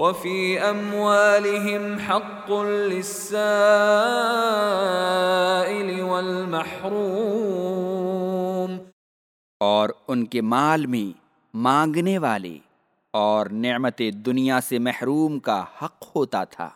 وفي أموالهم حق للسائل والمحروم. اور ان کے مال میں مانگنے والے اور نعمت دنیا سے محروم کا حق ہوتا تھا۔